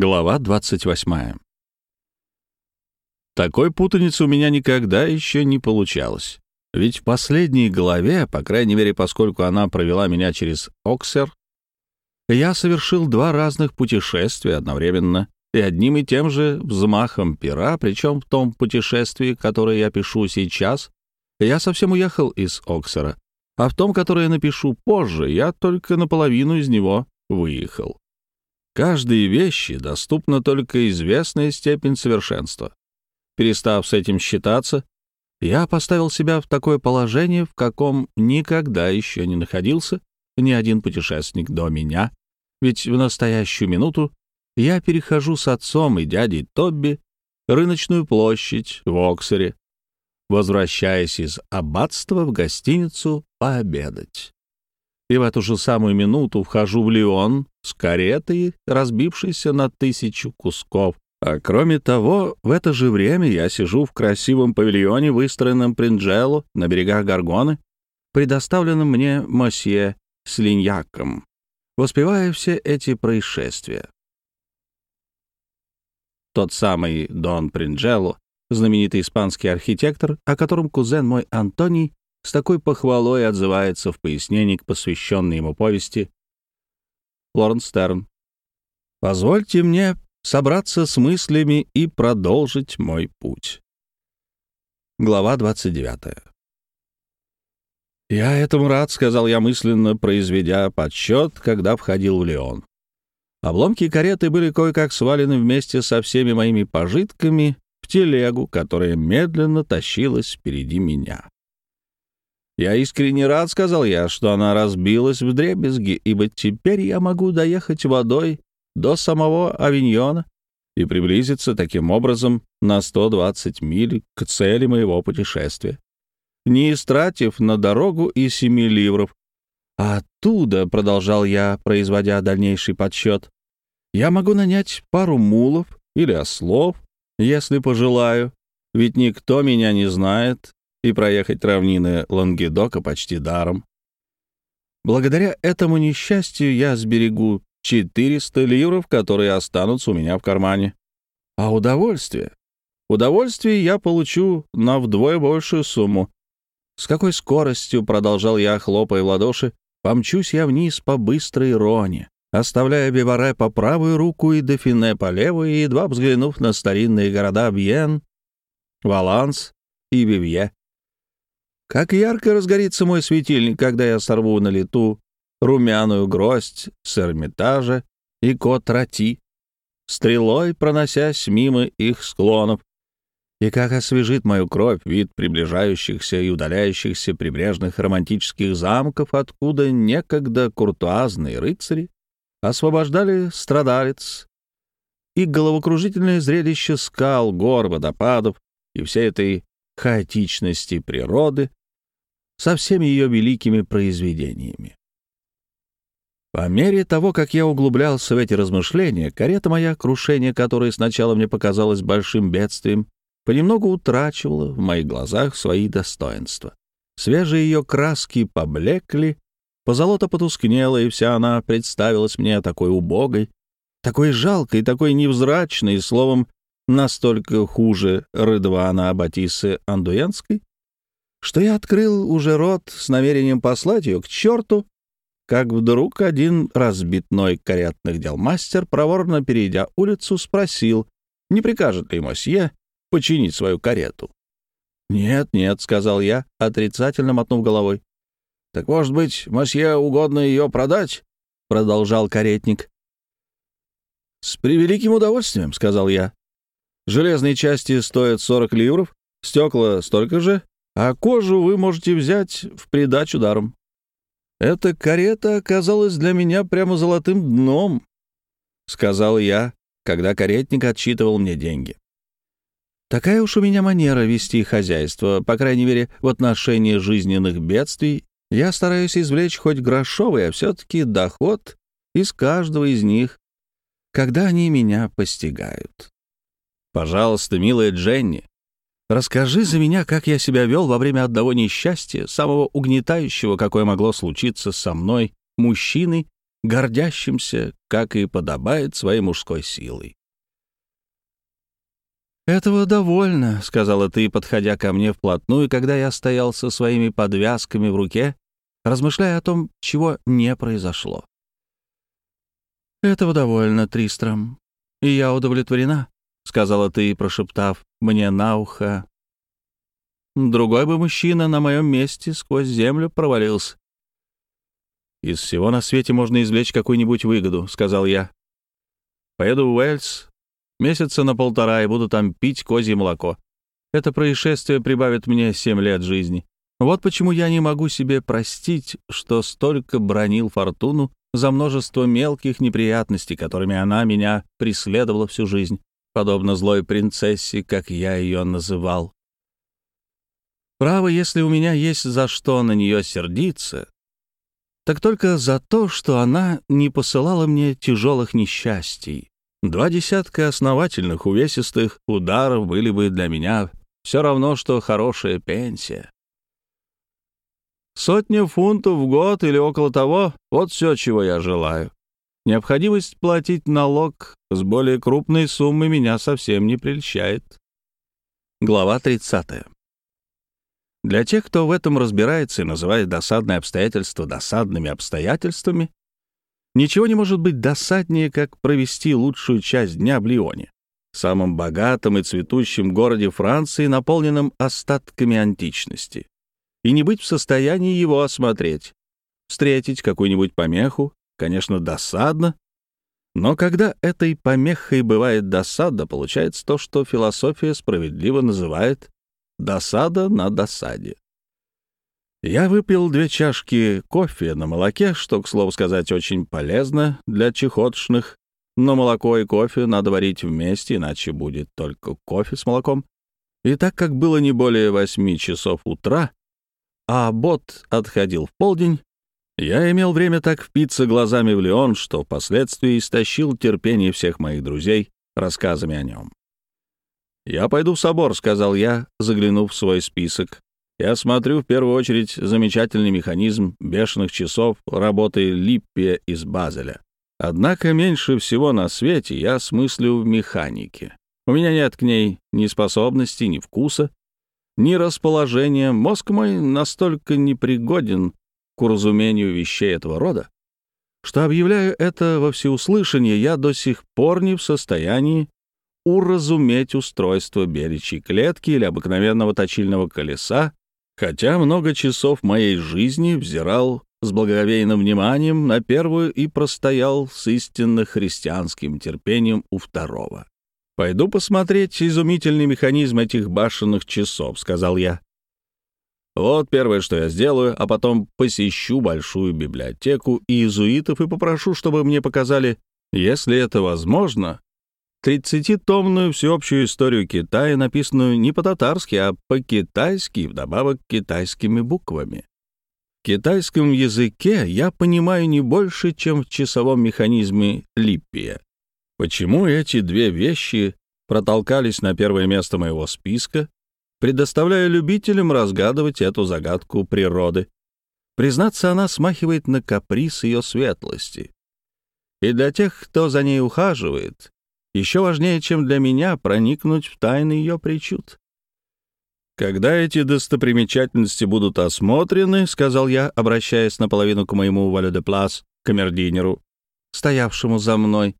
Глава 28. Такой путаницы у меня никогда еще не получалось. Ведь в последней главе, по крайней мере, поскольку она провела меня через Оксер, я совершил два разных путешествия одновременно и одним и тем же взмахом пера, причем в том путешествии, которое я пишу сейчас, я совсем уехал из Оксера, а в том, которое напишу позже, я только наполовину из него выехал. Каждой вещи доступна только известная степень совершенства. Перестав с этим считаться, я поставил себя в такое положение, в каком никогда еще не находился ни один путешественник до меня, ведь в настоящую минуту я перехожу с отцом и дядей Тобби рыночную площадь в Оксере, возвращаясь из аббатства в гостиницу пообедать. И в эту же самую минуту вхожу в Лион с каретой, разбившейся на тысячу кусков. А кроме того, в это же время я сижу в красивом павильоне, выстроенном Принджелло на берегах Гаргоны, предоставленном мне мосье Слиньяком, воспевая все эти происшествия. Тот самый Дон Принджелло, знаменитый испанский архитектор, о котором кузен мой Антоний с такой похвалой отзывается в пояснении к посвященной ему повести Лоренс Стерн. «Позвольте мне собраться с мыслями и продолжить мой путь». Глава 29. «Я этому рад», — сказал я мысленно, произведя подсчет, когда входил в Леон. Обломки кареты были кое-как свалены вместе со всеми моими пожитками в телегу, которая медленно тащилась впереди меня. «Я искренне рад», — сказал я, — «что она разбилась в дребезги, ибо теперь я могу доехать водой до самого Авиньона и приблизиться таким образом на 120 миль к цели моего путешествия, не истратив на дорогу и семи ливров. А оттуда, — продолжал я, производя дальнейший подсчет, — я могу нанять пару мулов или ослов, если пожелаю, ведь никто меня не знает, и проехать равнины Лангедока почти даром. Благодаря этому несчастью я сберегу 400 ливров, которые останутся у меня в кармане. А удовольствие? Удовольствие я получу на вдвое большую сумму. С какой скоростью, продолжал я, хлопая в ладоши, помчусь я вниз по быстрой роне, оставляя Биваре по правую руку и Дефине по левую, и едва взглянув на старинные города Бьен, Валанс и Вивье. Как ярко разгорится мой светильник, когда я сорву на лету румяную гроздь с Эрмитажа и Котрати, стрелой проносясь мимо их склонов, и как освежит мою кровь вид приближающихся и удаляющихся прибрежных романтических замков, откуда некогда куртуазные рыцари освобождали страдалец, и головокружительное зрелище скал, гор, водопадов и всей этой хаотичности природы, со всеми ее великими произведениями. По мере того, как я углублялся в эти размышления, карета моя, крушение которой сначала мне показалось большим бедствием, понемногу утрачивала в моих глазах свои достоинства. Свежие ее краски поблекли, позолота потускнела, и вся она представилась мне такой убогой, такой жалкой, такой невзрачной, словом, настолько хуже Рыдвана Аббатисы Андуенской, что я открыл уже рот с намерением послать ее к черту, как вдруг один разбитной каретных дел мастер, проворно перейдя улицу, спросил, не прикажет ли мосье починить свою карету. «Нет, нет», — сказал я, отрицательно мотнув головой. «Так, может быть, мосье угодно ее продать?» — продолжал каретник. «С превеликим удовольствием», — сказал я. «Железные части стоят 40 ливров, стекла столько же, а кожу вы можете взять в придачу даром. Эта карета оказалась для меня прямо золотым дном, — сказал я, когда каретник отчитывал мне деньги. Такая уж у меня манера вести хозяйство, по крайней мере, в отношении жизненных бедствий. Я стараюсь извлечь хоть грошовый, а все-таки доход из каждого из них, когда они меня постигают. Пожалуйста, милая Дженни, Расскажи за меня, как я себя вел во время одного несчастья, самого угнетающего, какое могло случиться со мной, мужчиной, гордящимся, как и подобает своей мужской силой. «Этого довольно», — сказала ты, подходя ко мне вплотную, когда я стоял со своими подвязками в руке, размышляя о том, чего не произошло. «Этого довольно, Тристром, и я удовлетворена», — сказала ты, прошептав мне на ухо. «Другой бы мужчина на моем месте сквозь землю провалился». «Из всего на свете можно извлечь какую-нибудь выгоду», — сказал я. «Поеду в Уэльс месяца на полтора и буду там пить козье молоко. Это происшествие прибавит мне семь лет жизни. Вот почему я не могу себе простить, что столько бронил фортуну за множество мелких неприятностей, которыми она меня преследовала всю жизнь, подобно злой принцессе, как я ее называл. Право, если у меня есть за что на нее сердиться, так только за то, что она не посылала мне тяжелых несчастий. Два десятка основательных увесистых ударов были бы для меня все равно, что хорошая пенсия. Сотня фунтов в год или около того — вот все, чего я желаю. Необходимость платить налог с более крупной суммы меня совсем не прельщает. Глава 30. Для тех, кто в этом разбирается и называет досадные обстоятельства досадными обстоятельствами, ничего не может быть досаднее, как провести лучшую часть дня в Лионе, самом богатом и цветущем городе Франции, наполненном остатками античности и не быть в состоянии его осмотреть. Встретить какую-нибудь помеху, конечно, досадно, но когда этой помехой бывает досада, получается то, что философия справедливо называет «досада на досаде». Я выпил две чашки кофе на молоке, что, к слову сказать, очень полезно для чехотшных, но молоко и кофе надо варить вместе, иначе будет только кофе с молоком. И так как было не более восьми часов утра, а бот отходил в полдень, я имел время так впиться глазами в Леон, что впоследствии истощил терпение всех моих друзей рассказами о нем. «Я пойду в собор», — сказал я, заглянув в свой список. «Я смотрю в первую очередь замечательный механизм бешеных часов работы Липпия из Базеля. Однако меньше всего на свете я смыслю в механике. У меня нет к ней ни способности, ни вкуса, ни расположения. Мозг мой настолько непригоден к уразумению вещей этого рода, что объявляю это во всеуслышание, я до сих пор не в состоянии уразуметь устройство беличьей клетки или обыкновенного точильного колеса, хотя много часов моей жизни взирал с благоговейным вниманием на первую и простоял с истинно христианским терпением у второго. «Пойду посмотреть изумительный механизм этих башенных часов», — сказал я. «Вот первое, что я сделаю, а потом посещу большую библиотеку иезуитов и попрошу, чтобы мне показали, если это возможно, тридцатитомную всеобщую историю Китая, написанную не по-татарски, а по-китайски вдобавок китайскими буквами. В китайском языке я понимаю не больше, чем в часовом механизме Липпия. Почему эти две вещи протолкались на первое место моего списка, предоставляя любителям разгадывать эту загадку природы? Признаться, она смахивает на каприз ее светлости. И для тех, кто за ней ухаживает, еще важнее, чем для меня, проникнуть в тайны ее причуд. «Когда эти достопримечательности будут осмотрены», — сказал я, обращаясь наполовину к моему Валю де Плас, камердинеру, стоявшему за мной,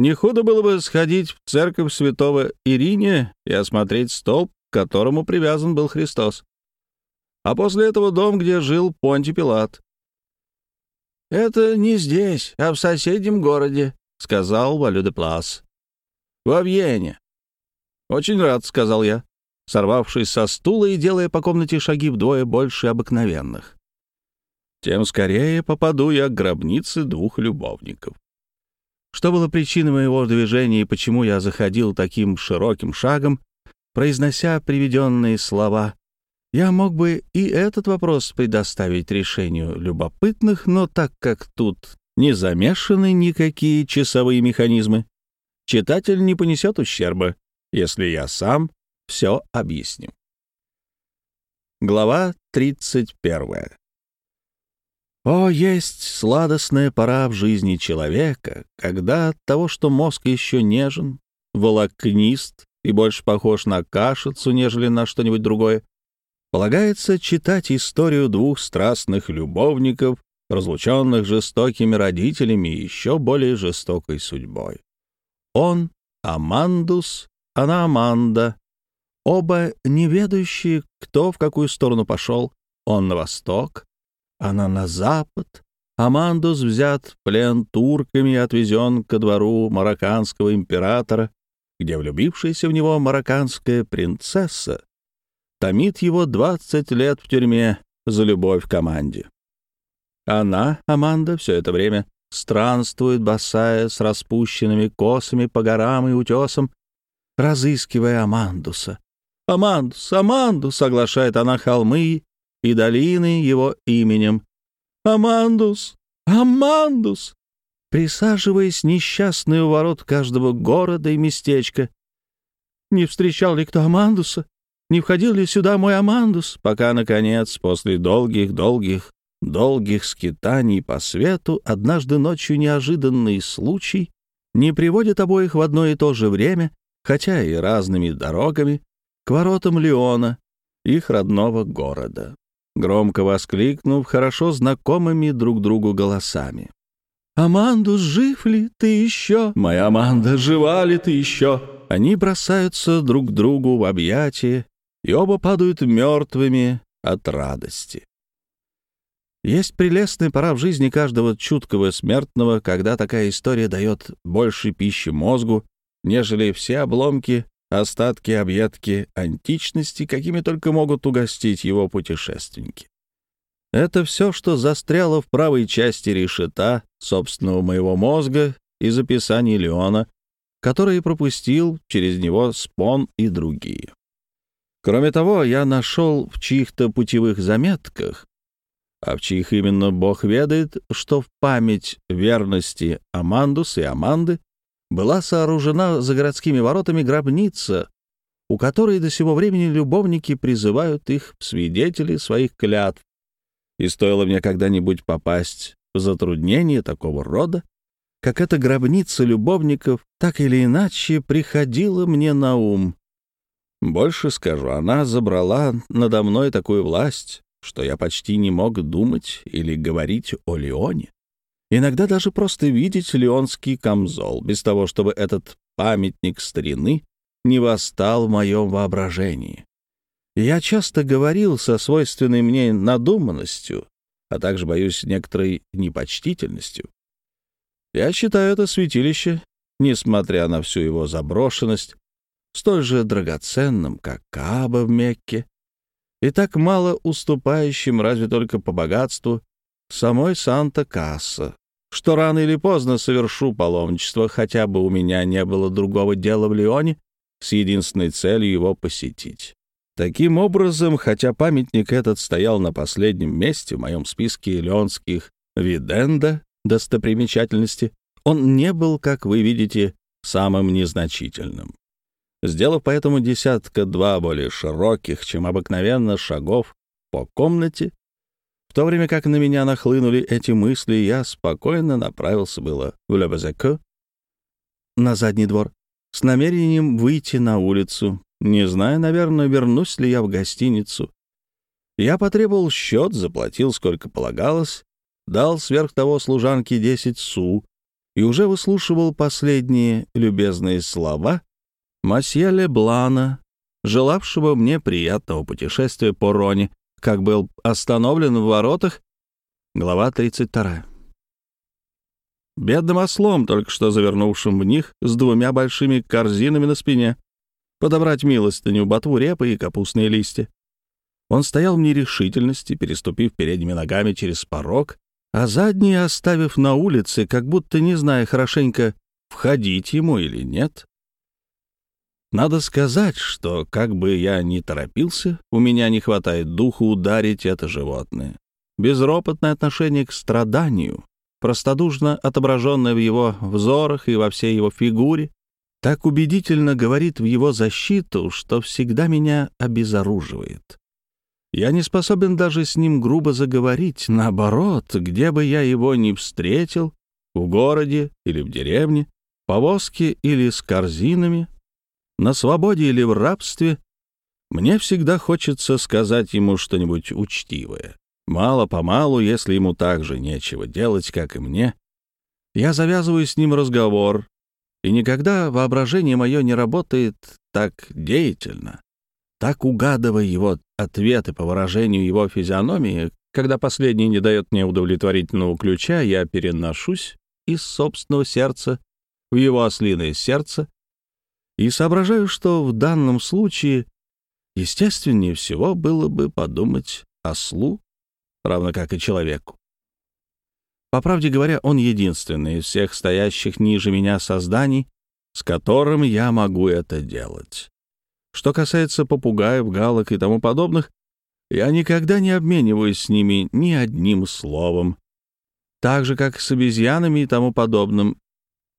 не худо было бы сходить в церковь святого Ириния и осмотреть столб, к которому привязан был Христос. А после этого дом, где жил Понти Пилат. «Это не здесь, а в соседнем городе», — сказал Валю де Плас. «Во Вьене». «Очень рад», — сказал я, сорвавшись со стула и делая по комнате шаги вдвое больше обыкновенных. Тем скорее попаду я к гробнице двух любовников. Что было причиной моего движения и почему я заходил таким широким шагом, произнося приведенные слова, я мог бы и этот вопрос предоставить решению любопытных, но так как тут не замешаны никакие часовые механизмы, читатель не понесет ущерба, если я сам все объясню. Глава 31. О, есть сладостная пора в жизни человека, когда от того, что мозг еще нежен, волокнист и больше похож на кашицу, нежели на что-нибудь другое, полагается читать историю двух страстных любовников, разлученных жестокими родителями и еще более жестокой судьбой. Он — Амандус, она — Аманда. Оба неведающие, кто в какую сторону пошел. Он на восток, она на запад. Амандус взят в плен турками и отвезен ко двору марокканского императора, где влюбившаяся в него марокканская принцесса томит его 20 лет в тюрьме за любовь к команде. Она, Аманда, все это время странствует босая с распущенными косами по горам и утесам, разыскивая Амандуса. «Амандус, Амандус!» — соглашает она холмы и долины его именем. «Амандус! Амандус!» Присаживаясь несчастный у ворот каждого города и местечка. «Не встречал ли кто Амандуса? Не входил ли сюда мой Амандус?» Пока, наконец, после долгих-долгих, долгих скитаний по свету, однажды ночью неожиданный случай не приводит обоих в одно и то же время, хотя и разными дорогами, к воротам Леона, их родного города громко воскликнув хорошо знакомыми друг другу голосами. «Амандус, жив ли ты еще? Моя Аманда, жива ли ты еще?» Они бросаются друг к другу в объятия, и оба падают мертвыми от радости. Есть прелестная пора в жизни каждого чуткого смертного, когда такая история дает больше пищи мозгу, нежели все обломки остатки объедки античности, какими только могут угостить его путешественники. Это все, что застряло в правой части решета собственного моего мозга из описаний Леона, которые пропустил через него Спон и другие. Кроме того, я нашел в чьих-то путевых заметках, а в чьих именно Бог ведает, что в память верности Амандус и Аманды была сооружена за городскими воротами гробница, у которой до сего времени любовники призывают их в свидетели своих клятв. И стоило мне когда-нибудь попасть в затруднение такого рода, как эта гробница любовников так или иначе приходила мне на ум. Больше скажу, она забрала надо мной такую власть, что я почти не мог думать или говорить о Леоне. Иногда даже просто видеть леонский камзол, без того, чтобы этот памятник старины не восстал в моем воображении. Я часто говорил со свойственной мне надуманностью, а также, боюсь, некоторой непочтительностью. Я считаю это святилище, несмотря на всю его заброшенность, столь же драгоценным, как Каба в Мекке, и так мало уступающим разве только по богатству самой Санта-Касса, что рано или поздно совершу паломничество, хотя бы у меня не было другого дела в Лионе, с единственной целью его посетить. Таким образом, хотя памятник этот стоял на последнем месте в моем списке леонских виденда достопримечательности, он не был, как вы видите, самым незначительным. Сделав поэтому десятка-два более широких, чем обыкновенно, шагов по комнате, в то время как на меня нахлынули эти мысли, я спокойно направился было в Лебезеко, на задний двор, с намерением выйти на улицу, не зная, наверное, вернусь ли я в гостиницу. Я потребовал счет, заплатил, сколько полагалось, дал сверх того служанке 10 су и уже выслушивал последние любезные слова Масье Леблана, желавшего мне приятного путешествия по Роне, как был остановлен в воротах. Глава 32. Бедным ослом, только что завернувшим в них, с двумя большими корзинами на спине, подобрать милостыню, ботву репы и капустные листья. Он стоял в нерешительности, переступив передними ногами через порог, а задние оставив на улице, как будто не зная хорошенько, входить ему или нет. Надо сказать, что, как бы я ни торопился, у меня не хватает духу ударить это животное. Безропотное отношение к страданию, простодушно отображенное в его взорах и во всей его фигуре, так убедительно говорит в его защиту, что всегда меня обезоруживает. Я не способен даже с ним грубо заговорить. Наоборот, где бы я его ни встретил, в городе или в деревне, повозке или с корзинами, на свободе или в рабстве, мне всегда хочется сказать ему что-нибудь учтивое. Мало-помалу, если ему так же нечего делать, как и мне, я завязываю с ним разговор, и никогда воображение мое не работает так деятельно, так угадывая его ответы по выражению его физиономии, когда последний не дает мне удовлетворительного ключа, я переношусь из собственного сердца в его ослиное сердце и соображаю, что в данном случае естественнее всего было бы подумать ослу равно как и человеку. По правде говоря, он единственный из всех стоящих ниже меня созданий, с которым я могу это делать. Что касается попугаев, галок и тому подобных, я никогда не обмениваюсь с ними ни одним словом. Так же, как с обезьянами и тому подобным.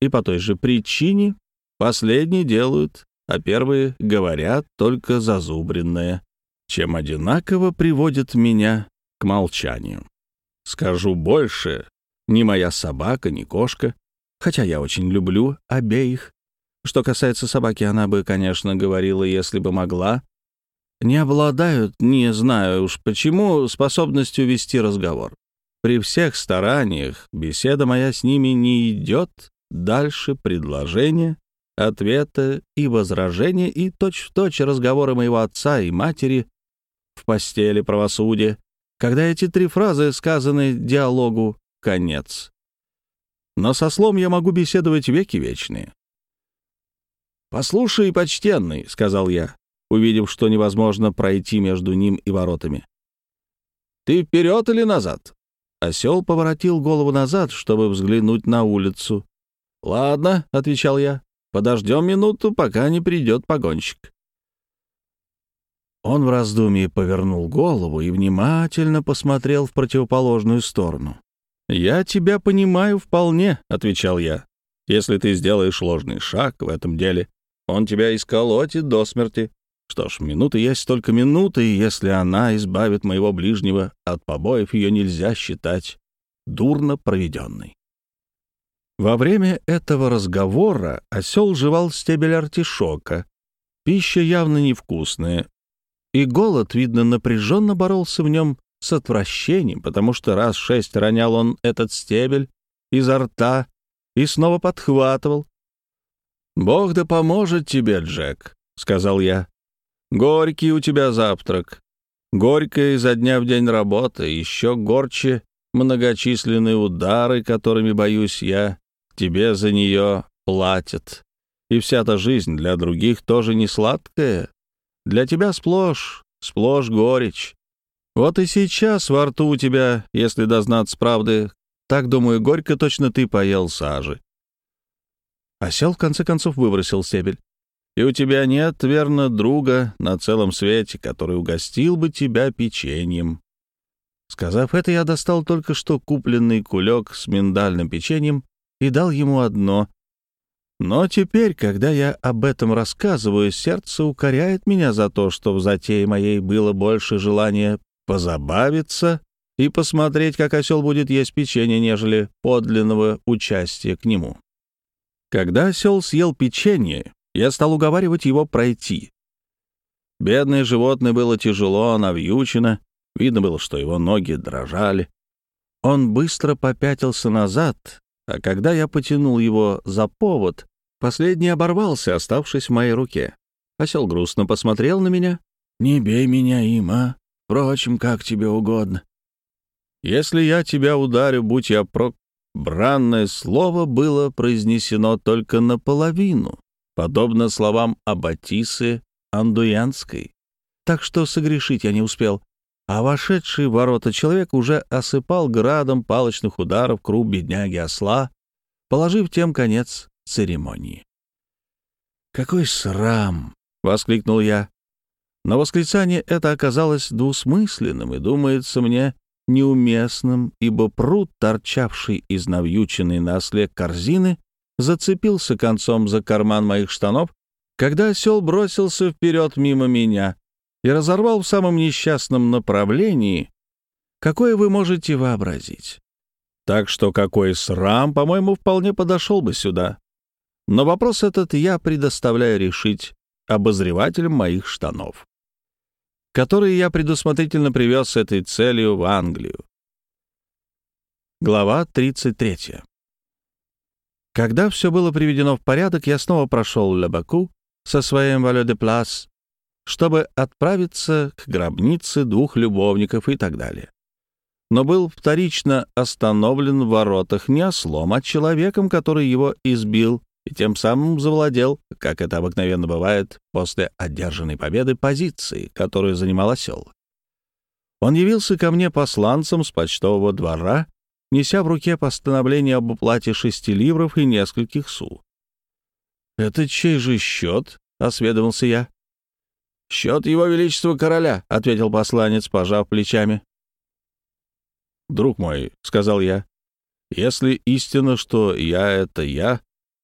И по той же причине последние делают, а первые говорят только зазубренное, чем одинаково приводит меня к молчанию. Скажу больше, ни моя собака, ни кошка, хотя я очень люблю обеих. Что касается собаки, она бы, конечно, говорила, если бы могла. Не обладают, не знаю уж почему, способностью вести разговор. При всех стараниях беседа моя с ними не идет дальше предложения, ответа и возражения, и точь-в-точь -точь разговоры моего отца и матери в постели правосудия, когда эти три фразы сказаны диалогу «конец». Но со слом я могу беседовать веки вечные. «Послушай, почтенный», — сказал я, увидев, что невозможно пройти между ним и воротами. «Ты вперед или назад?» Осел поворотил голову назад, чтобы взглянуть на улицу. «Ладно», — отвечал я, — «подождем минуту, пока не придет погонщик». Он в раздумье повернул голову и внимательно посмотрел в противоположную сторону. «Я тебя понимаю вполне», — отвечал я. «Если ты сделаешь ложный шаг в этом деле, он тебя исколотит до смерти. Что ж, минуты есть только минуты, и если она избавит моего ближнего от побоев, ее нельзя считать дурно проведенной». Во время этого разговора осел жевал стебель артишока. Пища явно невкусная, и голод, видно, напряженно боролся в нем с отвращением, потому что раз шесть ронял он этот стебель изо рта и снова подхватывал. «Бог да поможет тебе, Джек», — сказал я. «Горький у тебя завтрак. Горькая изо дня в день работа, еще горче многочисленные удары, которыми, боюсь я, тебе за нее платят. И вся та жизнь для других тоже не сладкая, для тебя сплошь, сплошь горечь. Вот и сейчас во рту у тебя, если дознаться правды, так, думаю, горько точно ты поел сажи. Осел, в конце концов, выбросил стебель. И у тебя нет, верно, друга на целом свете, который угостил бы тебя печеньем. Сказав это, я достал только что купленный кулек с миндальным печеньем и дал ему одно, но теперь, когда я об этом рассказываю, сердце укоряет меня за то, что в затее моей было больше желания позабавиться и посмотреть, как осел будет есть печенье, нежели подлинного участия к нему. Когда осел съел печенье, я стал уговаривать его пройти. Бедное животное было тяжело, навьючено, видно было, что его ноги дрожали. Он быстро попятился назад, а когда я потянул его за повод, Последний оборвался, оставшись в моей руке. Осел грустно посмотрел на меня. «Не бей меня им, а? Впрочем, как тебе угодно». «Если я тебя ударю, будь я прок...» Бранное слово было произнесено только наполовину, подобно словам Аббатисы Андуянской. Так что согрешить я не успел, а вошедший в ворота человек уже осыпал градом палочных ударов круг бедняги осла, положив тем конец церемонии. «Какой срам!» — воскликнул я. Но восклицание это оказалось двусмысленным и, думается мне, неуместным, ибо пруд, торчавший из навьюченной на осле корзины, зацепился концом за карман моих штанов, когда осел бросился вперед мимо меня. и разорвал в самом несчастном направлении, какое вы можете вообразить. Так что какой срам, по-моему, вполне подошел бы сюда. Но вопрос этот я предоставляю решить обозревателям моих штанов, которые я предусмотрительно привез с этой целью в Англию. Глава 33. Когда все было приведено в порядок, я снова прошел Лебаку со своим Вале де Плас, чтобы отправиться к гробнице двух любовников и так далее. Но был вторично остановлен в воротах не ослом, а человеком, который его избил и тем самым завладел, как это обыкновенно бывает после одержанной победы, позиции, которую занимал осел. Он явился ко мне посланцем с почтового двора, неся в руке постановление об уплате шести ливров и нескольких су. «Это чей же счет?» — осведомился я. «Счет его величества короля», — ответил посланец, пожав плечами. «Друг мой», — сказал я, — «если истина, что я — это я,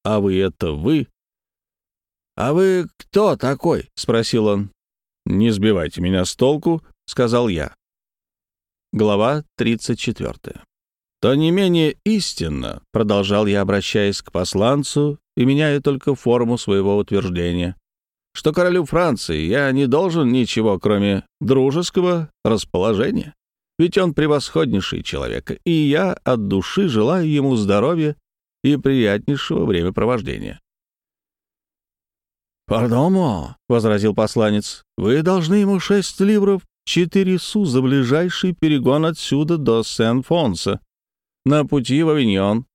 а вы это вы. «А вы кто такой?» — спросил он. «Не сбивайте меня с толку», — сказал я. Глава 34. «То не менее истинно», — продолжал я, обращаясь к посланцу и меняя только форму своего утверждения, «что королю Франции я не должен ничего, кроме дружеского расположения, ведь он превосходнейший человек, и я от души желаю ему здоровья и приятнейшего времяпровождения. «Пардон, — возразил посланец, — вы должны ему шесть ливров, четыре су за ближайший перегон отсюда до Сен-Фонса, на пути в Авиньон.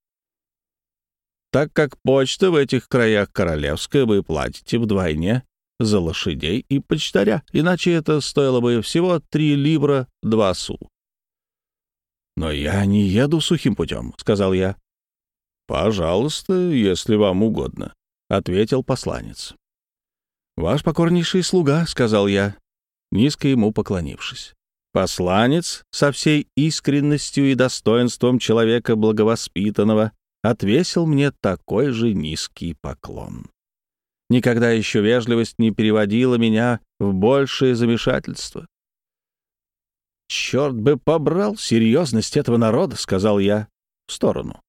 Так как почта в этих краях королевская, вы платите вдвойне за лошадей и почтаря, иначе это стоило бы всего три ливра два су. «Но я не еду сухим путем», — сказал я. «Пожалуйста, если вам угодно», — ответил посланец. «Ваш покорнейший слуга», — сказал я, низко ему поклонившись. Посланец со всей искренностью и достоинством человека благовоспитанного отвесил мне такой же низкий поклон. Никогда еще вежливость не переводила меня в большее замешательство. «Черт бы побрал серьезность этого народа», — сказал я в сторону.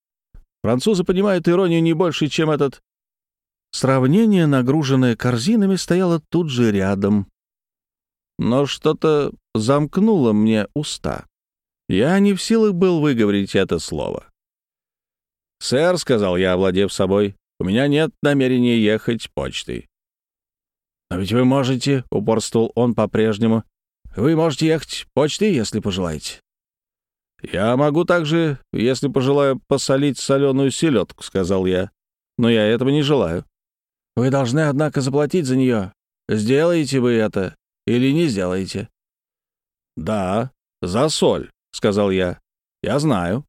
Французы понимают иронию не больше, чем этот... Сравнение, нагруженное корзинами, стояло тут же рядом. Но что-то замкнуло мне уста. Я не в силах был выговорить это слово. «Сэр», — сказал я, овладев собой, — «у меня нет намерения ехать почтой». «Но ведь вы можете», — упорствовал он по-прежнему, — «вы можете ехать почтой, если пожелаете». «Я могу также, если пожелаю, посолить соленую селедку», — сказал я. «Но я этого не желаю». «Вы должны, однако, заплатить за нее. Сделаете вы это или не сделаете?» «Да, за соль», — сказал я. «Я знаю».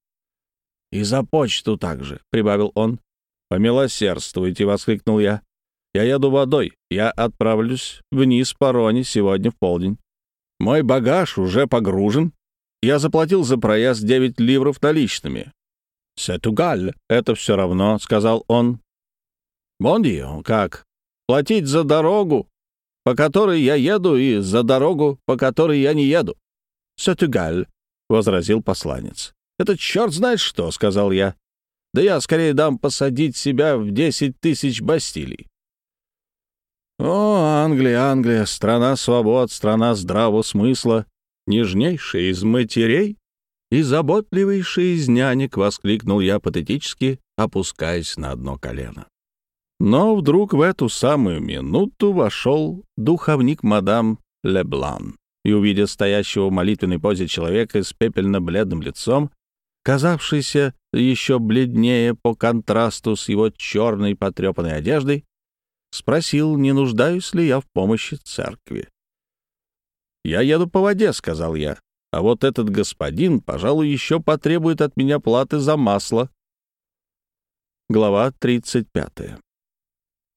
«И за почту также», — прибавил он. «Помилосердствуйте», — воскликнул я. «Я еду водой. Я отправлюсь вниз по Роне сегодня в полдень. Мой багаж уже погружен, я заплатил за проезд 9 ливров наличными. «Сетугаль, это все равно», — сказал он. «Бондио, как? Платить за дорогу, по которой я еду, и за дорогу, по которой я не еду?» «Сетугаль», — возразил посланец. «Это черт знает что», — сказал я. «Да я скорее дам посадить себя в десять тысяч бастилий». «О, Англия, Англия, страна свобод, страна здравого смысла, нежнейшая из матерей и заботливейшая из нянек, — воскликнул я патетически, опускаясь на одно колено. Но вдруг в эту самую минуту вошел духовник мадам Леблан и, увидя стоящего в молитвенной позе человека с пепельно-бледным лицом, казавшийся еще бледнее по контрасту с его черной потрепанной одеждой, спросил, не нуждаюсь ли я в помощи церкви. «Я еду по воде», — сказал я. «А вот этот господин, пожалуй, еще потребует от меня платы за масло». Глава 35.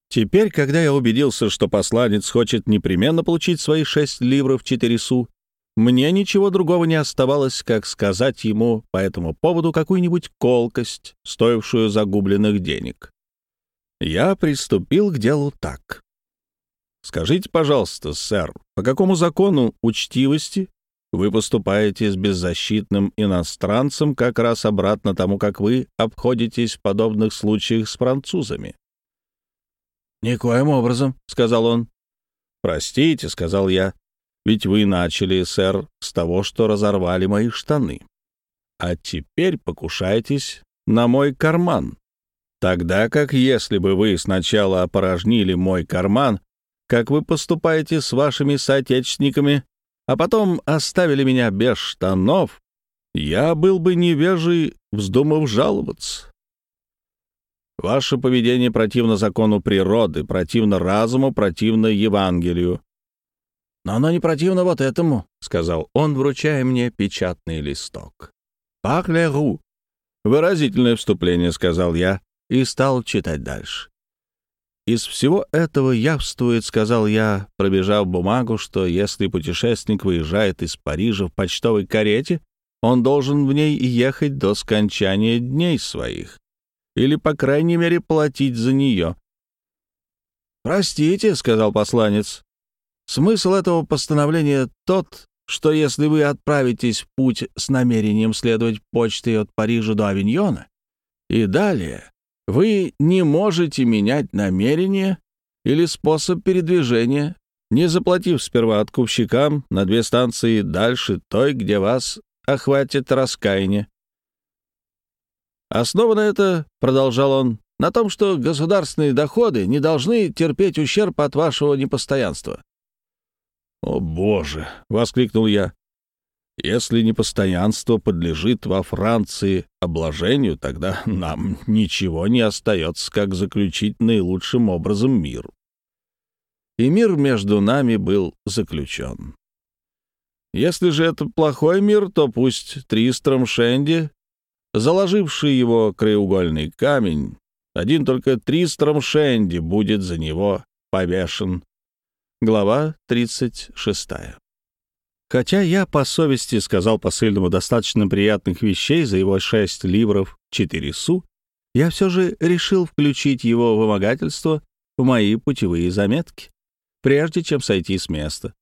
Теперь, когда я убедился, что посланец хочет непременно получить свои шесть ливров четыре су, мне ничего другого не оставалось, как сказать ему по этому поводу какую-нибудь колкость, стоившую загубленных денег. Я приступил к делу так. Скажите, пожалуйста, сэр, по какому закону учтивости вы поступаете с беззащитным иностранцем как раз обратно тому, как вы обходитесь в подобных случаях с французами?» «Никоим образом», — сказал он. «Простите», — сказал я, — «ведь вы начали, сэр, с того, что разорвали мои штаны. А теперь покушаетесь на мой карман. Тогда как если бы вы сначала опорожнили мой карман, как вы поступаете с вашими соотечественниками, а потом оставили меня без штанов, я был бы невежий, вздумав жаловаться. Ваше поведение противно закону природы, противно разуму, противно Евангелию. «Но оно не противно вот этому», — сказал он, вручая мне печатный листок. «Парлеру». «Выразительное вступление», — сказал я, и стал читать дальше. Из всего этого явствует, сказал я, пробежав бумагу, что если путешественник выезжает из Парижа в почтовой карете, он должен в ней ехать до скончания дней своих, или, по крайней мере, платить за нее. «Простите», — сказал посланец, — «смысл этого постановления тот, что если вы отправитесь в путь с намерением следовать почтой от Парижа до Авиньона и далее, вы не можете менять намерение или способ передвижения, не заплатив сперва откупщикам на две станции дальше той, где вас охватит раскаяние. Основано это, — продолжал он, — на том, что государственные доходы не должны терпеть ущерб от вашего непостоянства. «О, Боже!» — воскликнул я. Если непостоянство подлежит во Франции обложению, тогда нам ничего не остается, как заключить наилучшим образом мир. И мир между нами был заключен. Если же это плохой мир, то пусть Тристром Шенди, заложивший его краеугольный камень, один только Тристром Шенди будет за него повешен. Глава 36. Хотя я по совести сказал посыльному достаточно приятных вещей за его шесть ливров четыре су, я все же решил включить его вымогательство в мои путевые заметки, прежде чем сойти с места.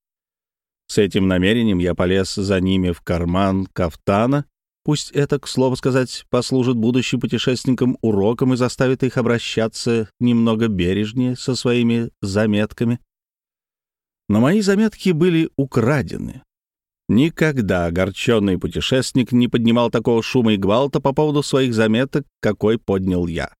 С этим намерением я полез за ними в карман кафтана, пусть это, к слову сказать, послужит будущим путешественникам уроком и заставит их обращаться немного бережнее со своими заметками. Но мои заметки были украдены. Никогда огорченный путешественник не поднимал такого шума и гвалта по поводу своих заметок, какой поднял я.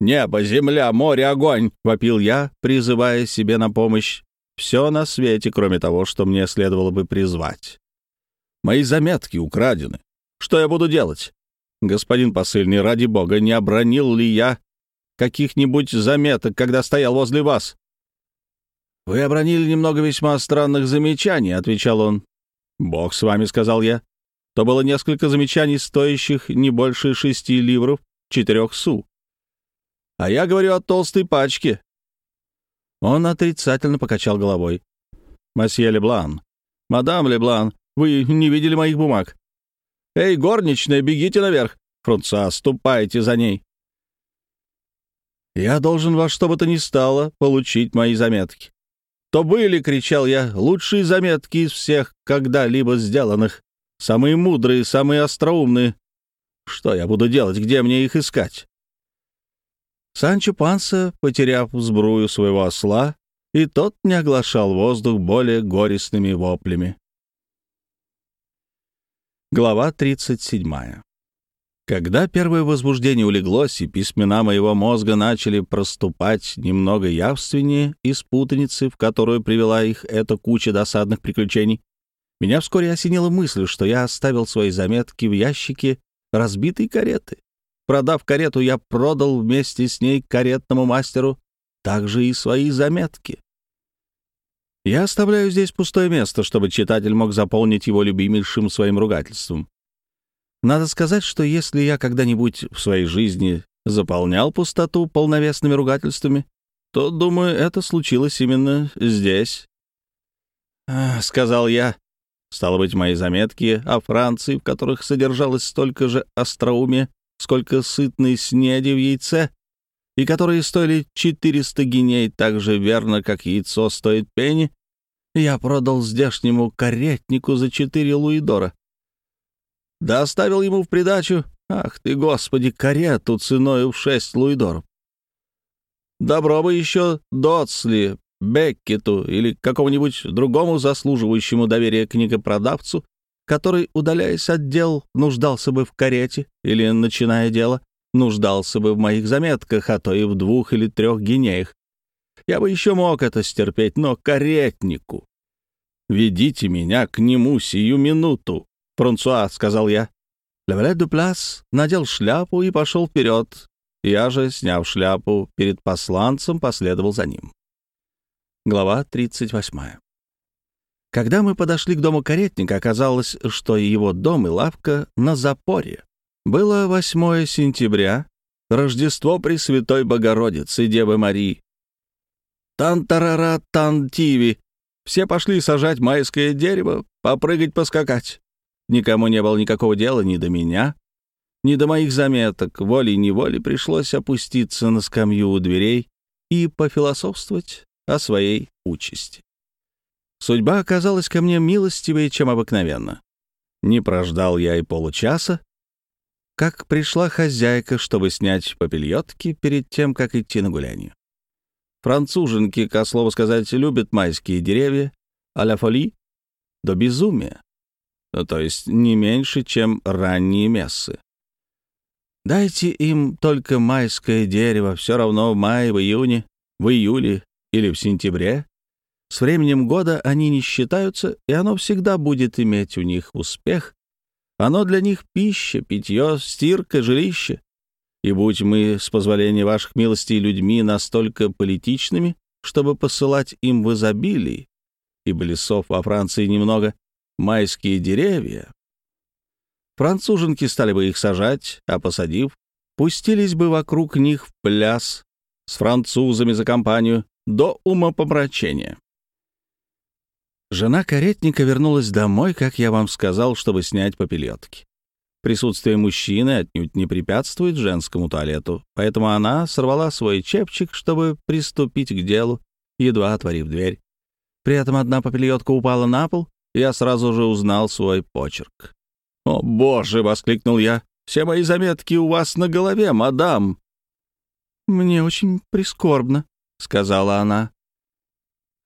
«Небо, земля, море, огонь!» — вопил я, призывая себе на помощь все на свете, кроме того, что мне следовало бы призвать. Мои заметки украдены. Что я буду делать? Господин посыльный, ради бога, не обронил ли я каких-нибудь заметок, когда стоял возле вас? «Вы обронили немного весьма странных замечаний», — отвечал он. «Бог с вами», — сказал я. То было несколько замечаний, стоящих не больше шести ливров, четырех су. А я говорю о толстой пачке. Он отрицательно покачал головой. «Масье Леблан, мадам Леблан, вы не видели моих бумаг? Эй, горничная, бегите наверх! Фрунца, ступайте за ней!» «Я должен во что бы то ни стало получить мои заметки то были, — кричал я, — лучшие заметки из всех когда-либо сделанных, самые мудрые, самые остроумные. Что я буду делать, где мне их искать? Санчо Панса, потеряв сбрую своего осла, и тот не оглашал воздух более горестными воплями. Глава тридцать седьмая. Когда первое возбуждение улеглось, и письмена моего мозга начали проступать немного явственнее из путаницы, в которую привела их эта куча досадных приключений, меня вскоре осенила мысль, что я оставил свои заметки в ящике разбитой кареты. Продав карету, я продал вместе с ней каретному мастеру также и свои заметки. Я оставляю здесь пустое место, чтобы читатель мог заполнить его любимейшим своим ругательством. Надо сказать, что если я когда-нибудь в своей жизни заполнял пустоту полновесными ругательствами, то, думаю, это случилось именно здесь. «А, сказал я. Стало быть, мои заметки о Франции, в которых содержалось столько же остроумия, сколько сытной снеди в яйце, и которые стоили 400 гиней так же верно, как яйцо стоит пенни, я продал здешнему каретнику за 4 луидора. Да оставил ему в придачу, ах ты, господи, карету ценою в 6 луидоров. Добро бы еще Дотсли, Беккету или какому-нибудь другому заслуживающему доверия книгопродавцу, который, удаляясь от дел, нуждался бы в карете или, начиная дело, нуждался бы в моих заметках, а то и в двух или трех гинеях. Я бы еще мог это стерпеть, но каретнику. «Ведите меня к нему сию минуту», — Франсуа, — сказал я. Левелет де надел шляпу и пошел вперед, я же, сняв шляпу перед посланцем, последовал за ним. Глава 38. Когда мы подошли к дому каретника, оказалось, что его дом и лавка на запоре. Было 8 сентября, Рождество Пресвятой Богородицы, Девы Марии. Тан-тарара, тан-тиви. Все пошли сажать майское дерево, попрыгать, поскакать. Никому не было никакого дела ни до меня, ни до моих заметок, волей-неволей пришлось опуститься на скамью у дверей и пофилософствовать о своей участи. Судьба оказалась ко мне милостивее, чем обыкновенно. Не прождал я и получаса, как пришла хозяйка, чтобы снять попельотки перед тем, как идти на гуляние. Француженки, к слову сказать, любят майские деревья, а-ля фоли — до безумия, то есть не меньше, чем ранние мессы. Дайте им только майское дерево, все равно в мае, в июне, в июле или в сентябре. С временем года они не считаются, и оно всегда будет иметь у них успех. Оно для них пища, питье, стирка, жилище. И будь мы, с позволения ваших милостей, людьми настолько политичными, чтобы посылать им в изобилии, ибо лесов во Франции немного, майские деревья, Француженки стали бы их сажать, а посадив, пустились бы вокруг них в пляс с французами за компанию до умопомрачения. Жена каретника вернулась домой, как я вам сказал, чтобы снять попельотки. Присутствие мужчины отнюдь не препятствует женскому туалету, поэтому она сорвала свой чепчик, чтобы приступить к делу, едва отворив дверь. При этом одна попельотка упала на пол, я сразу же узнал свой почерк. «О, боже!» — воскликнул я. «Все мои заметки у вас на голове, мадам!» «Мне очень прискорбно», — сказала она.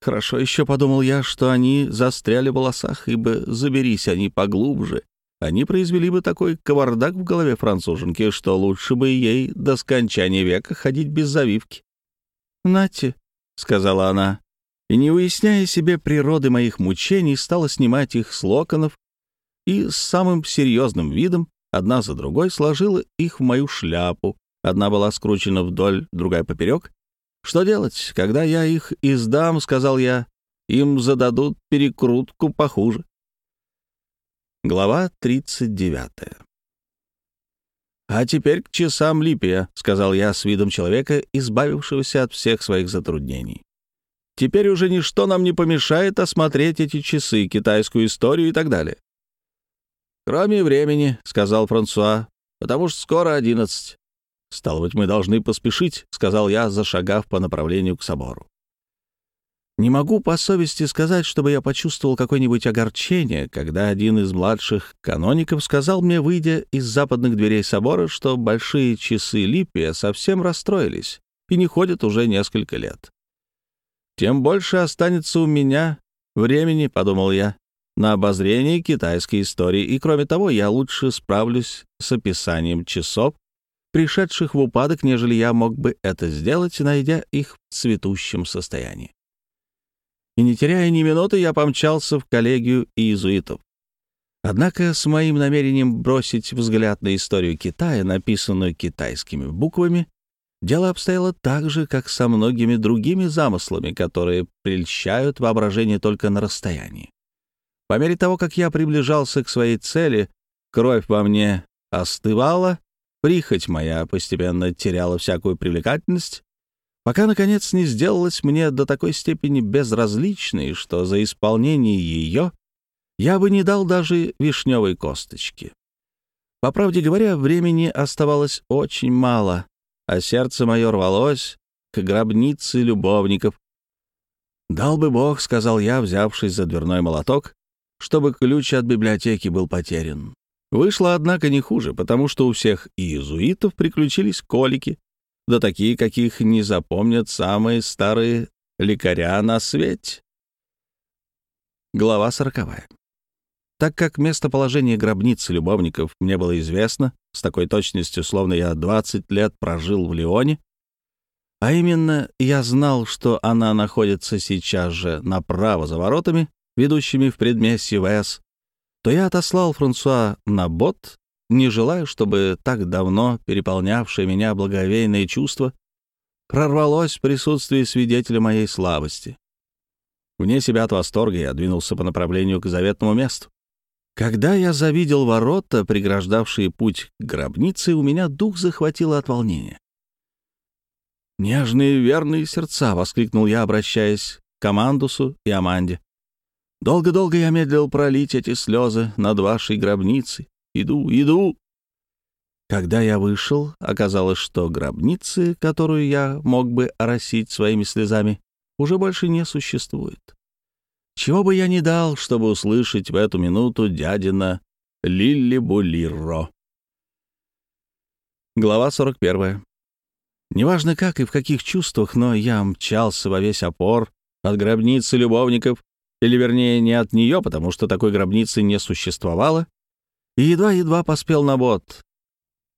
Хорошо еще подумал я, что они застряли в волосах, ибо заберись они поглубже. Они произвели бы такой кавардак в голове француженки, что лучше бы ей до скончания века ходить без завивки. «Нате», — сказала она, и, не уясняя себе природы моих мучений, стала снимать их с локонов и с самым серьезным видом одна за другой сложила их в мою шляпу. Одна была скручена вдоль, другая поперек. «Что делать? Когда я их издам, — сказал я, — им зададут перекрутку похуже». Глава 39 «А теперь к часам Липия», — сказал я с видом человека, избавившегося от всех своих затруднений. «Теперь уже ничто нам не помешает осмотреть эти часы, китайскую историю и так далее. «Кроме времени», — сказал Франсуа, — «потому что скоро одиннадцать». «Стало быть, мы должны поспешить», — сказал я, зашагав по направлению к собору. Не могу по совести сказать, чтобы я почувствовал какое-нибудь огорчение, когда один из младших каноников сказал мне, выйдя из западных дверей собора, что большие часы Липия совсем расстроились и не ходят уже несколько лет. «Тем больше останется у меня времени», — подумал я, на обозрение китайской истории, и, кроме того, я лучше справлюсь с описанием часов, пришедших в упадок, нежели я мог бы это сделать, найдя их в цветущем состоянии. И не теряя ни минуты, я помчался в коллегию иезуитов. Однако с моим намерением бросить взгляд на историю Китая, написанную китайскими буквами, дело обстояло так же, как со многими другими замыслами, которые прельщают воображение только на расстоянии. По мере того, как я приближался к своей цели, кровь во мне остывала, прихоть моя постепенно теряла всякую привлекательность, пока, наконец, не сделалась мне до такой степени безразличной, что за исполнение ее я бы не дал даже вишневой косточки. По правде говоря, времени оставалось очень мало, а сердце мое рвалось к гробнице любовников. «Дал бы Бог», — сказал я, взявшись за дверной молоток, чтобы ключ от библиотеки был потерян. Вышло, однако, не хуже, потому что у всех иезуитов приключились колики, да такие, каких не запомнят самые старые лекаря на свете. Глава сороковая. Так как местоположение гробницы любовников мне было известно, с такой точностью, словно я 20 лет прожил в Лионе, а именно я знал, что она находится сейчас же направо за воротами, ведущими в предместье ВС, то я отослал Франсуа на бот, не желая, чтобы так давно переполнявшее меня благовейное чувство прорвалось в присутствии свидетеля моей слабости. Вне себя от восторга я двинулся по направлению к заветному месту. Когда я завидел ворота, преграждавшие путь к гробнице, у меня дух захватило от волнения. «Нежные верные сердца!» — воскликнул я, обращаясь к Амандусу и Аманде. «Долго-долго я медлил пролить эти слезы над вашей гробницей. Иду, иду!» Когда я вышел, оказалось, что гробницы, которую я мог бы оросить своими слезами, уже больше не существует. Чего бы я ни дал, чтобы услышать в эту минуту дядина Лилли Булирро. Глава 41. Неважно как и в каких чувствах, но я мчался во весь опор от гробницы любовников, или вернее не от нее, потому что такой гробницы не существовало, и едва-едва поспел на бот.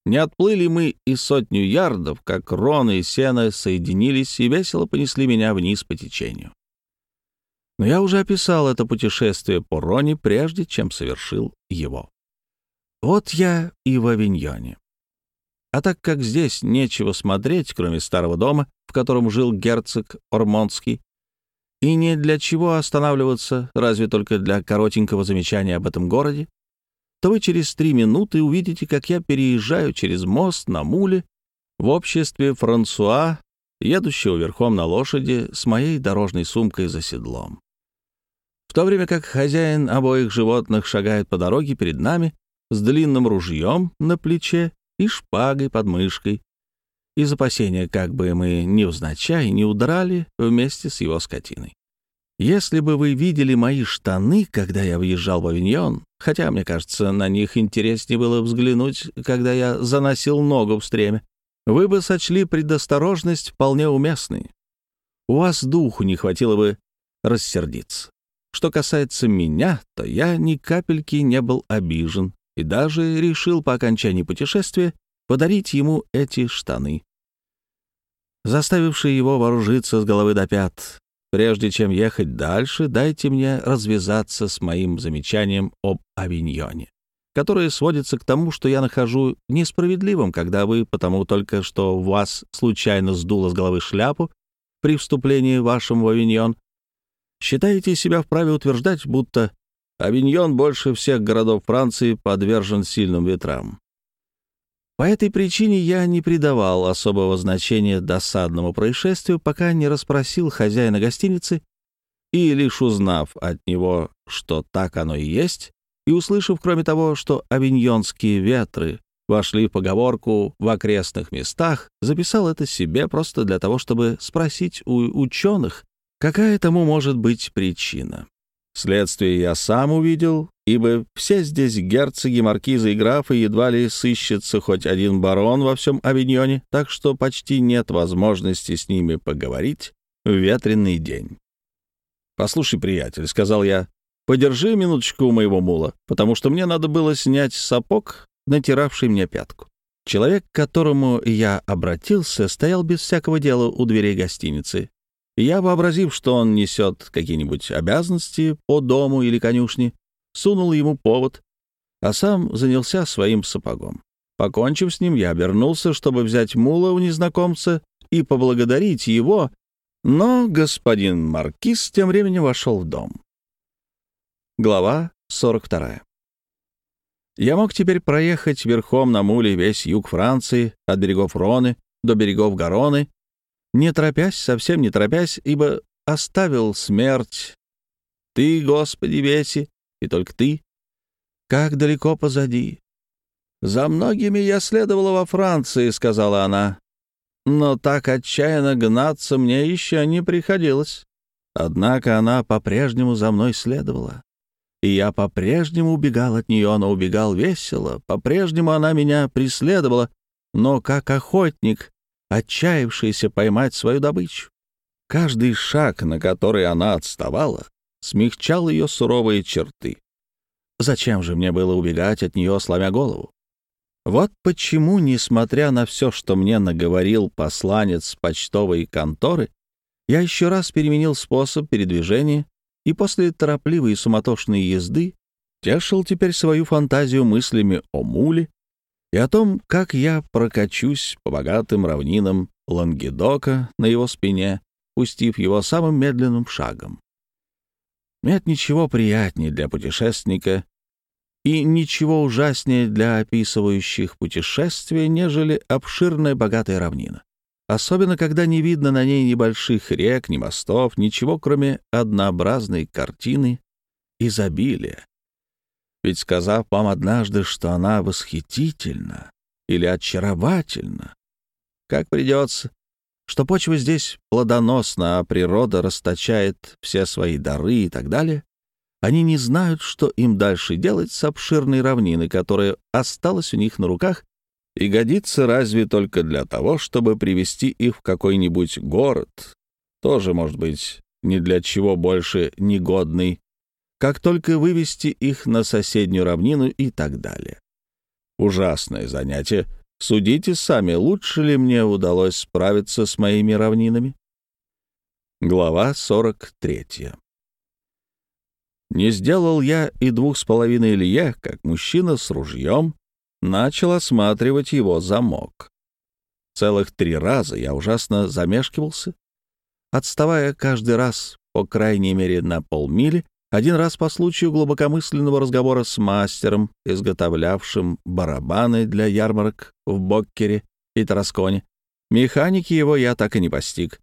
Не отплыли мы и сотню ярдов, как Рон и Сена соединились и весело понесли меня вниз по течению. Но я уже описал это путешествие по Роне, прежде чем совершил его. Вот я и в Авиньоне. А так как здесь нечего смотреть, кроме старого дома, в котором жил герцог Ормонский, и не для чего останавливаться, разве только для коротенького замечания об этом городе, то вы через три минуты увидите, как я переезжаю через мост на муле в обществе Франсуа, едущего верхом на лошади с моей дорожной сумкой за седлом то время как хозяин обоих животных шагает по дороге перед нами с длинным ружьем на плече и шпагой под мышкой, из опасения, как бы мы невзначай не удрали вместе с его скотиной. Если бы вы видели мои штаны, когда я въезжал в авиньон, хотя, мне кажется, на них интереснее было взглянуть, когда я заносил ногу в стреме, вы бы сочли предосторожность вполне уместной. У вас духу не хватило бы рассердиться. Что касается меня, то я ни капельки не был обижен и даже решил по окончании путешествия подарить ему эти штаны, заставившие его вооружиться с головы до пят. Прежде чем ехать дальше, дайте мне развязаться с моим замечанием об авиньоне, которое сводится к тому, что я нахожу несправедливым, когда вы, потому только что вас случайно сдуло с головы шляпу при вступлении вашим в авиньон, считаете себя вправе утверждать, будто Авиньон больше всех городов Франции подвержен сильным ветрам. По этой причине я не придавал особого значения досадному происшествию, пока не расспросил хозяина гостиницы, и лишь узнав от него, что так оно и есть, и услышав, кроме того, что авиньонские ветры вошли в поговорку в окрестных местах, записал это себе просто для того, чтобы спросить у ученых, Какая тому может быть причина? Следствие я сам увидел, ибо все здесь герцоги, маркизы и графы едва ли сыщется хоть один барон во всем Авиньоне, так что почти нет возможности с ними поговорить в ветреный день. «Послушай, приятель», — сказал я, — «подержи минуточку у моего мула, потому что мне надо было снять сапог, натиравший мне пятку». Человек, к которому я обратился, стоял без всякого дела у дверей гостиницы, я, вообразив, что он несет какие-нибудь обязанности по дому или конюшне, сунул ему повод, а сам занялся своим сапогом. Покончив с ним, я обернулся, чтобы взять мула у незнакомца и поблагодарить его, но господин Маркиз тем временем вошел в дом. Глава 42. Я мог теперь проехать верхом на муле весь юг Франции, от берегов Роны до берегов Гароны, не торопясь, совсем не торопясь, ибо оставил смерть. Ты, Господи, Веси, и только ты, как далеко позади. «За многими я следовала во Франции», — сказала она. но так отчаянно гнаться мне еще не приходилось. Однако она по-прежнему за мной следовала. И я по-прежнему убегал от нее, но убегал весело. По-прежнему она меня преследовала, но как охотник, отчаявшийся поймать свою добычу. Каждый шаг, на который она отставала, смягчал ее суровые черты. Зачем же мне было убегать от нее, сломя голову? Вот почему, несмотря на все, что мне наговорил посланец почтовой конторы, я еще раз переменил способ передвижения и после торопливой и суматошной езды тешил теперь свою фантазию мыслями о муле и о том, как я прокачусь по богатым равнинам Лангедока на его спине, пустив его самым медленным шагом. Нет ничего приятнее для путешественника и ничего ужаснее для описывающих путешествия, нежели обширная богатая равнина. Особенно, когда не видно на ней ни больших рек, ни мостов, ничего, кроме однообразной картины изобилия. Ведь сказав вам однажды, что она восхитительна или очаровательна, как придется, что почва здесь плодоносна, а природа расточает все свои дары и так далее, они не знают, что им дальше делать с обширной равниной, которая осталась у них на руках и годится разве только для того, чтобы привести их в какой-нибудь город, тоже, может быть, ни для чего больше негодный, как только вывести их на соседнюю равнину и так далее. Ужасное занятие. Судите сами, лучше ли мне удалось справиться с моими равнинами? Глава 43. Не сделал я и двух с половиной лье, как мужчина с ружьем начал осматривать его замок. Целых три раза я ужасно замешкивался, отставая каждый раз, по крайней мере, на полмили, один раз по случаю глубокомысленного разговора с мастером, изготовлявшим барабаны для ярмарок в Боккере и Тарасконе. Механики его я так и не постиг.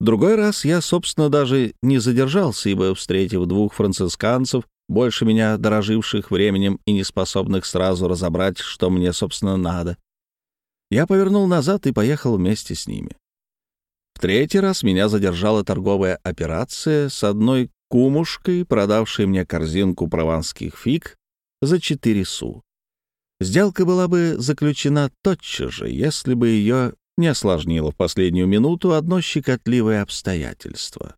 Другой раз я, собственно, даже не задержался, ибо, встретив двух францисканцев, больше меня дороживших временем и не способных сразу разобрать, что мне, собственно, надо. Я повернул назад и поехал вместе с ними. В третий раз меня задержала торговая операция с одной кумушкой, продавшей мне корзинку прованских фиг за четыре су. Сделка была бы заключена тотчас же, если бы ее не осложнило в последнюю минуту одно щекотливое обстоятельство.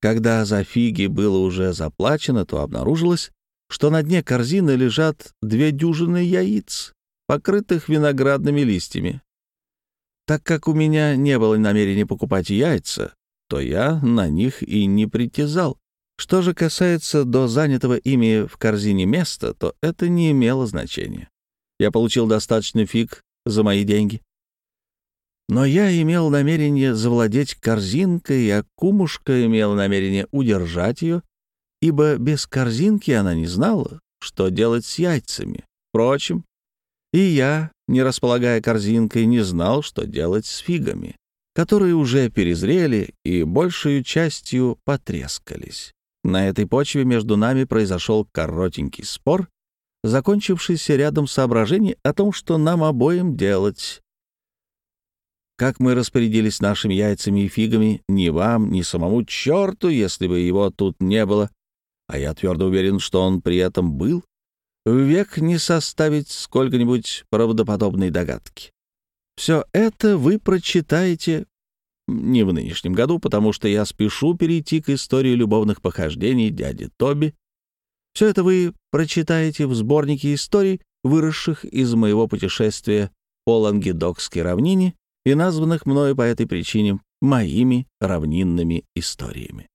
Когда за фиги было уже заплачено, то обнаружилось, что на дне корзины лежат две дюжины яиц, покрытых виноградными листьями. Так как у меня не было намерения покупать яйца, то я на них и не притязал. Что же касается до занятого ими в корзине места, то это не имело значения. Я получил достаточно фиг за мои деньги. Но я имел намерение завладеть корзинкой, а кумушка имела намерение удержать ее, ибо без корзинки она не знала, что делать с яйцами. Впрочем, и я, не располагая корзинкой, не знал, что делать с фигами, которые уже перезрели и большую частью потрескались. На этой почве между нами произошел коротенький спор, закончившийся рядом соображений о том, что нам обоим делать как мы распорядились нашими яйцами и фигами, ни вам, ни самому черту, если бы его тут не было, а я твердо уверен, что он при этом был, век не составить сколько-нибудь правдоподобной догадки. Все это вы прочитаете не в нынешнем году, потому что я спешу перейти к истории любовных похождений дяди Тоби. Все это вы прочитаете в сборнике историй, выросших из моего путешествия по Лангедокской равнине и названных мною по этой причине моими равнинными историями.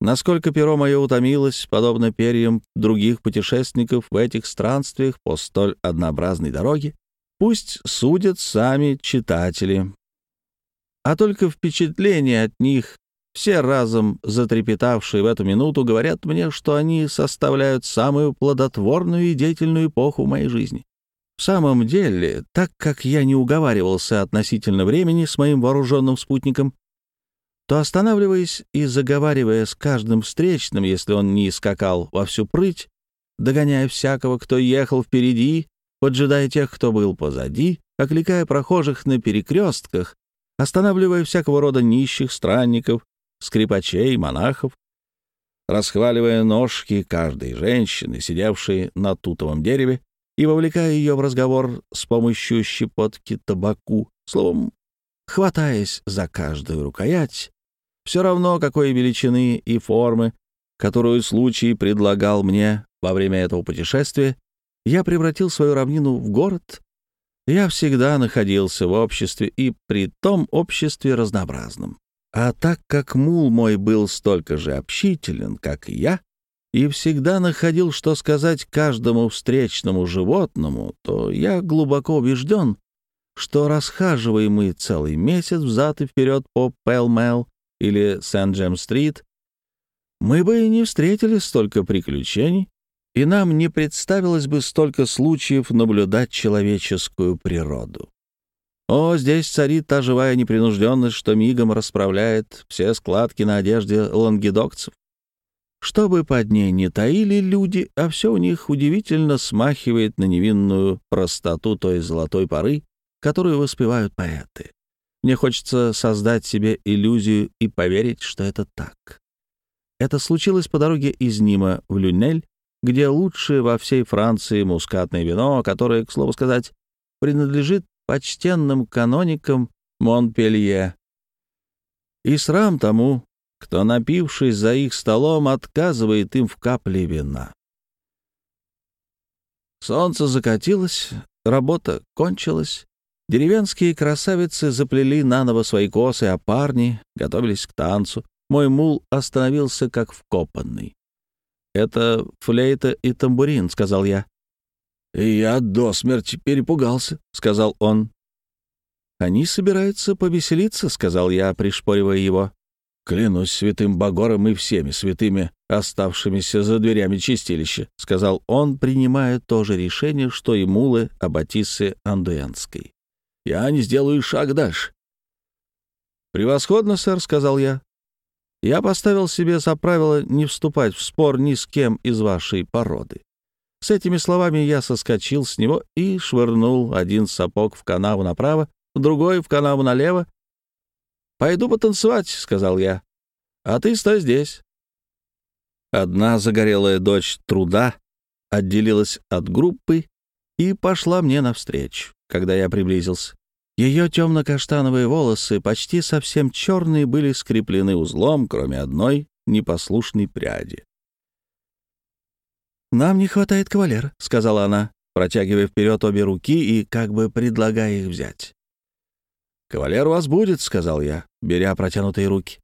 Насколько перо мое утомилось, подобно перьям других путешественников в этих странствиях по столь однообразной дороге, пусть судят сами читатели. А только впечатления от них, все разом затрепетавшие в эту минуту, говорят мне, что они составляют самую плодотворную и деятельную эпоху моей жизни. В самом деле, так как я не уговаривался относительно времени с моим вооруженным спутником, то, останавливаясь и заговаривая с каждым встречным, если он не скакал во всю прыть, догоняя всякого, кто ехал впереди, поджидая тех, кто был позади, окликая прохожих на перекрестках, останавливая всякого рода нищих, странников, скрипачей, монахов, расхваливая ножки каждой женщины, сидевшей на тутовом дереве, и вовлекая ее в разговор с помощью щепотки табаку, словом, хватаясь за каждую рукоять, все равно какой величины и формы, которую случай предлагал мне во время этого путешествия, я превратил свою равнину в город. Я всегда находился в обществе и при том обществе разнообразном. А так как мул мой был столько же общителен, как и я, и всегда находил, что сказать каждому встречному животному, то я глубоко убежден, что расхаживаем мы целый месяц взад и вперед по Пэл-Мэл или Сент-Джем-Стрит, мы бы и не встретили столько приключений, и нам не представилось бы столько случаев наблюдать человеческую природу. О, здесь царит та живая непринужденность, что мигом расправляет все складки на одежде лангедокцев. Что бы под ней не таили люди, а все у них удивительно смахивает на невинную простоту той золотой поры, которую воспевают поэты. Мне хочется создать себе иллюзию и поверить, что это так. Это случилось по дороге из Нима в Люнель, где лучшее во всей Франции мускатное вино, которое, к слову сказать, принадлежит почтенным каноникам Монпелье. И срам тому, кто, напившись за их столом, отказывает им в капле вина. Солнце закатилось, работа кончилась. Деревенские красавицы заплели наново свои косы, а парни готовились к танцу. Мой мул остановился как вкопанный. «Это флейта и тамбурин», — сказал я. «И я до смерти перепугался», — сказал он. «Они собираются повеселиться», — сказал я, пришпоривая его. «Клянусь святым Богором и всеми святыми, оставшимися за дверями чистилища», — сказал он, принимая то же решение, что и мулы Аббатисы Андуэнской. «Я не сделаю шаг дальше». «Превосходно, сэр», — сказал я. «Я поставил себе за правило не вступать в спор ни с кем из вашей породы». С этими словами я соскочил с него и швырнул один сапог в канаву направо, другой в канаву налево, «Пойду потанцевать», — сказал я. «А ты стой здесь». Одна загорелая дочь труда отделилась от группы и пошла мне навстречу, когда я приблизился. Ее темно-каштановые волосы, почти совсем черные, были скреплены узлом, кроме одной непослушной пряди. «Нам не хватает кавалера», — сказала она, протягивая вперед обе руки и как бы предлагая их взять. «Кавалер у вас будет», — сказал я, беря протянутые руки.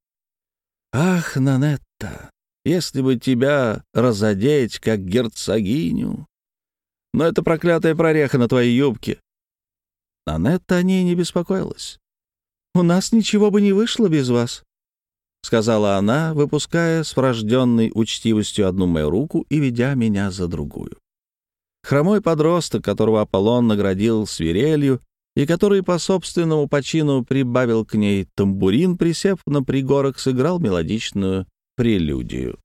«Ах, Нанетта, если бы тебя разодеть, как герцогиню! Но это проклятая прореха на твоей юбке!» Нанетта о ней не беспокоилась. «У нас ничего бы не вышло без вас», — сказала она, выпуская с врожденной учтивостью одну мою руку и ведя меня за другую. Хромой подросток, которого Аполлон наградил свирелью, и который по собственному почину прибавил к ней тамбурин, присев на пригорок, сыграл мелодичную прелюдию.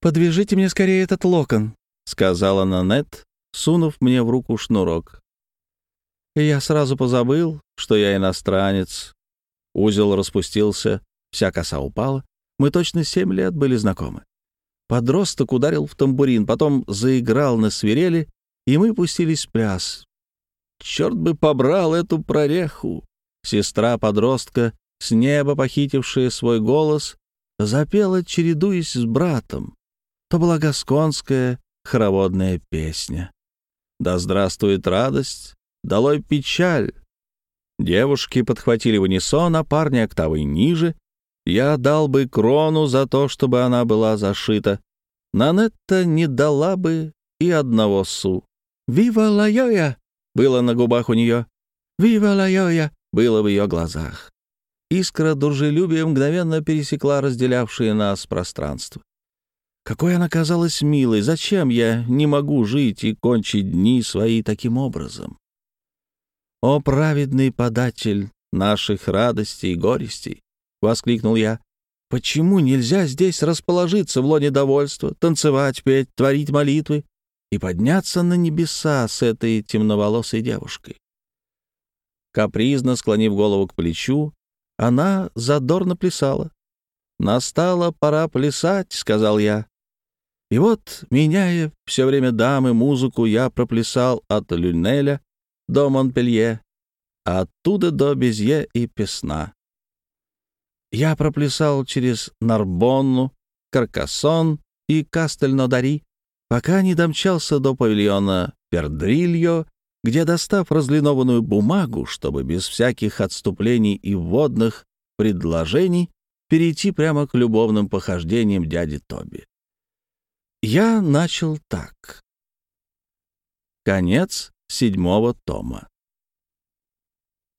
«Подвяжите мне скорее этот локон», — сказала Нанет, сунув мне в руку шнурок. И я сразу позабыл, что я иностранец. Узел распустился, вся коса упала. Мы точно семь лет были знакомы. Подросток ударил в тамбурин, потом заиграл на свирели, и мы пустились в пляс, Черт бы побрал эту прореху! Сестра подростка, с неба похитившая свой голос, запела, чередуясь с братом. То была гасконская хороводная песня. «Да здравствует радость! Долой печаль!» Девушки подхватили в унисон, а парни октавой ниже. Я дал бы крону за то, чтобы она была зашита. Нанетта не дала бы и одного су. «Вива ла было на губах у нее. «Вива ла йоя!» было в ее глазах. Искра дружелюбия мгновенно пересекла разделявшее нас пространство. Какой она казалась милой! Зачем я не могу жить и кончить дни свои таким образом? «О, праведный податель наших радостей и горестей!» — воскликнул я. «Почему нельзя здесь расположиться в лоне довольства, танцевать, петь, творить молитвы, и подняться на небеса с этой темноволосой девушкой. Капризно склонив голову к плечу, она задорно плясала. «Настала пора плясать», — сказал я. И вот, меняя все время дамы музыку, я проплясал от Люнеля до Монпелье, а оттуда до Безье и Песна. Я проплясал через Нарбонну, Каркасон и Кастельнодари, пока не домчался до павильона Пердрильо, где, достав разлинованную бумагу, чтобы без всяких отступлений и вводных предложений перейти прямо к любовным похождениям дяди Тоби. Я начал так. Конец седьмого тома.